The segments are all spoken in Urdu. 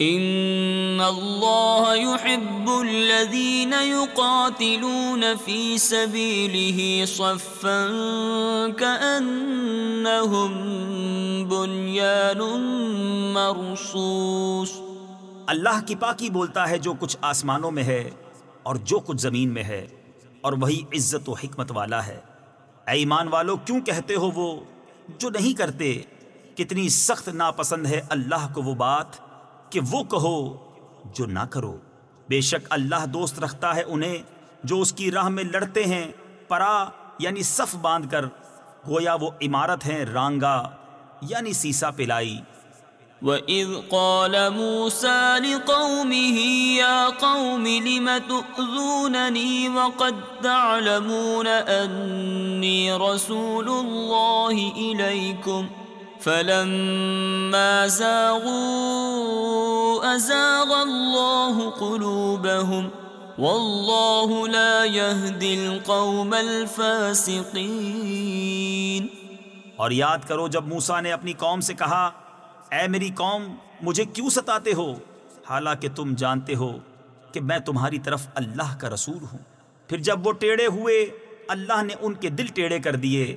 ان اللہ يحب صفا مرصوص۔ اللہ کی پاکی بولتا ہے جو کچھ آسمانوں میں ہے اور جو کچھ زمین میں ہے، اور وہی عزت و حکمت والا ہے۔ اے ایمان والو، کیوں کہتے ہو وہ؟ جو نہیں کرتے، کتنی سخت ناپسند ہے اللہ کو وہ بات۔ کہ وہ کہو جو نہ کرو۔ بے شک اللہ دوست رکھتا ہے انہیں جو اس کی راہ میں لڑتے ہیں، پرا یعنی صف باندھ کر۔ گویا وہ عمارت ہیں رانگا یعنی سیسا پلائی۔ وَإِذْ قَالَ مُوسَى لِقَوْمِهِ يَا قَوْمِ لِمَ تُؤْذُونَنِي وَقَدْ تَعْلَمُونَ أَنِّي رَسُولُ اللَّهِ إِلَيْكُمْ فلما زاغوا ازاغ الله قلوبهم والله لا يهدي القوم الفاسقين اور یاد کرو جب موسا نے اپنی قوم سے کہا، اے میری قوم، مجھے کیوں ستاتے ہو؟ حالانکہ تم جانتے ہو کہ میں تمہاری طرف اللہ کا رسول ہوں۔ پھر جب وہ ٹیڑے ہوئے، اللہ نے ان کے دل ٹیڑے کر دیے۔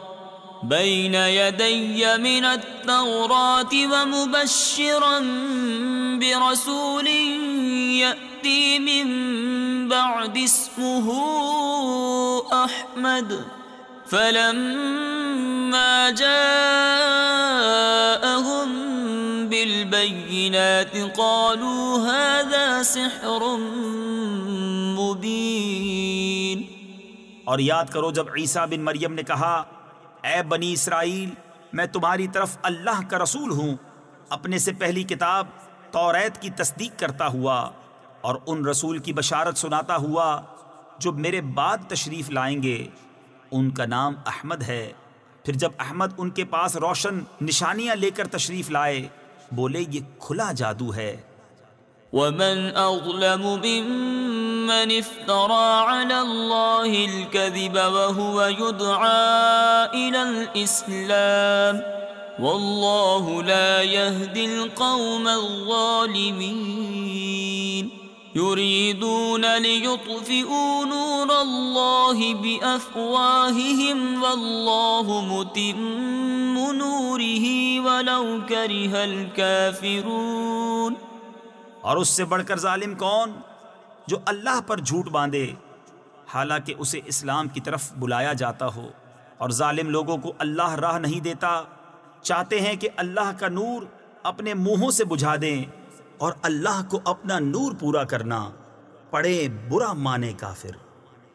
بين يدي من التوراة ومبشرا برسول يأتي من بعد اسمه أحمد. فلما جاءهم بالبينات قالوا هذا سحر مبين. اور یاد کرو جب عیسیٰ بن مریم نے کہا اے بنی اسرائیل، میں تمہاری طرف اللہ کا رسول ہوں۔ اپنے سے پہلی کتاب توریت کی تصدیق کرتا ہوا اور ان رسول کی بشارت سناتا ہوا جو میرے بعد تشریف لائیں گے، ان کا نام احمد ہے۔ پھر جب احمد ان کے پاس روشن نشانیاں لے کر تشریف لائے، بولے، یہ کھلا جادو ہے۔ ومن اظلم ممن افترى على الله الكذب وهو يدعى الى الاسلام والله لا يهدي القوم الظالمين يريدون ليطفئوا نور الله بافواههم والله متم نوره ولو كره الكافرون اور اس سے بڑھ کر ظالم کون؟ جو اللہ پر جھوٹ باندھے، حالانکہ اسے اسلام کی طرف بلایا جاتا ہو۔ اور ظالم لوگوں کو اللہ راہ نہیں دیتا، چاہتے ہیں کہ اللہ کا نور اپنے منہوں سے بجھا دیں اور اللہ کو اپنا نور پورا کرنا۔ پڑے برا مانے کافر۔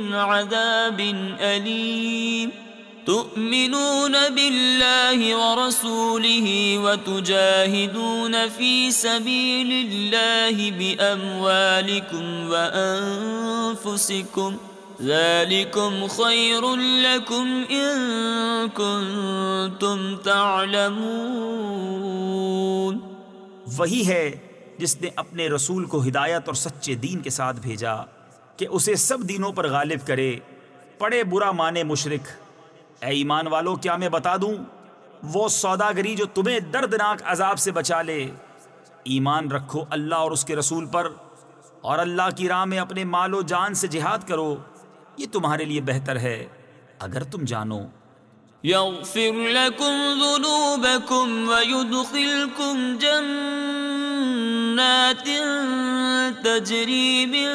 من عذاب أليم. تؤمنون بالله ورسوله وتجاهدون في سبيل الله بأموالكم وأنفسكم. ذلكم خير لكم إن كنتم تعلمون. وہی ہے جس نے اپنے رسول کو ہدایت اور سچے دین کے ساتھ بھیجا۔ کہ اسے سب دینوں پر غالب کرے۔ پڑے برا مانے مشرک۔ اے ایمان والو، کیا میں بتا دوں؟ وہ سوداگری جو تمہیں دردناک عذاب سے بچا لے۔ ایمان رکھو اللہ اور اس کے رسول پر، اور اللہ کی راہ میں اپنے مال و جان سے جہاد کرو۔ یہ تمہارے لیے بہتر ہے، اگر تم جانو۔ يغفر لكم ذنوبكم ويدخلكم جنات۔ تجري من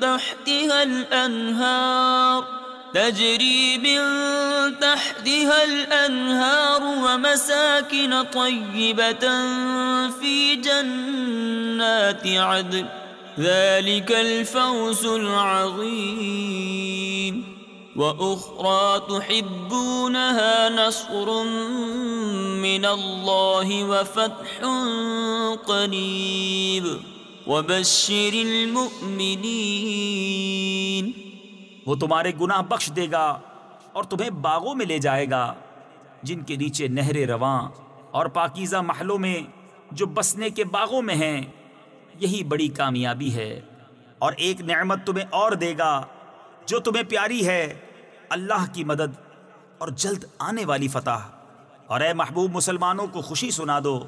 تحتها الأنهار تجري من تحتها الأنهار ومساكن طيبة في جنات عدن ذلك الفوز العظيم وأخرى تحبونها نصر من الله وفتح قريب وبشر المؤمنين وہ تمہارے گناہ بخش دے گا اور تمہیں باغوں میں لے جائے گا، جن کے نیچے نہریں رواں اور پاکیزہ محلوں میں جو بسنے کے باغوں میں ہیں، یہی بڑی کامیابی ہے۔ اور ایک نعمت تمہیں اور دے گا، جو تمہیں پیاری ہے۔ اللہ کی مدد اور جلد آنے والی فتح۔ اور اے محبوب مسلمانوں کو خوشی سنا دو۔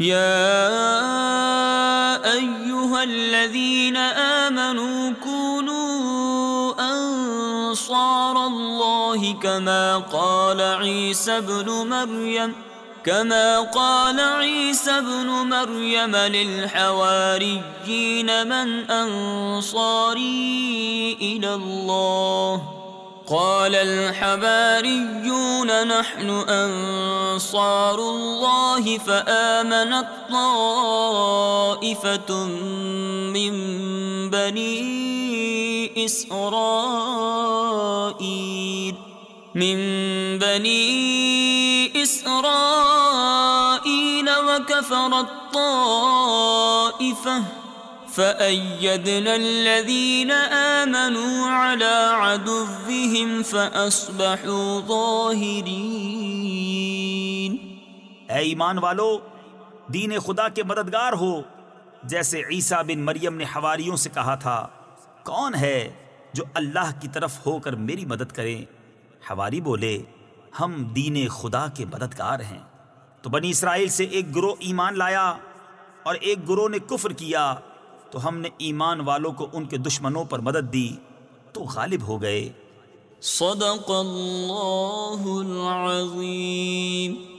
يا أيها الذين آمنوا كونوا أنصار الله كما قال عيسى بن مريم كما قال عيسى بن مريم للحواريين من أنصاري إلى الله قال الحباريون نحن أنصار الله فآمنت طائفة من بني إسرائيل، من بني إسرائيل وكفرت طائفة فأيدنا الذين آمنوا على عدوهم فأصبحوا ظاهرين. اے ایمان والو، دین خدا کے مددگار ہو، جیسے عیسیٰ بن مریم نے حواریوں سے کہا تھا، کون ہے جو اللہ کی طرف ہو کر میری مدد کرے؟ حواری بولے، ہم دین خدا کے مددگار ہیں۔ تو بنی اسرائیل سے ایک گروہ ایمان لایا اور ایک گروہ نے کفر کیا۔ تو ہم نے ایمان والوں کو ان کے دشمنوں پر مدد دی، تو غالب ہو گئے۔ صدق اللہ العظیم۔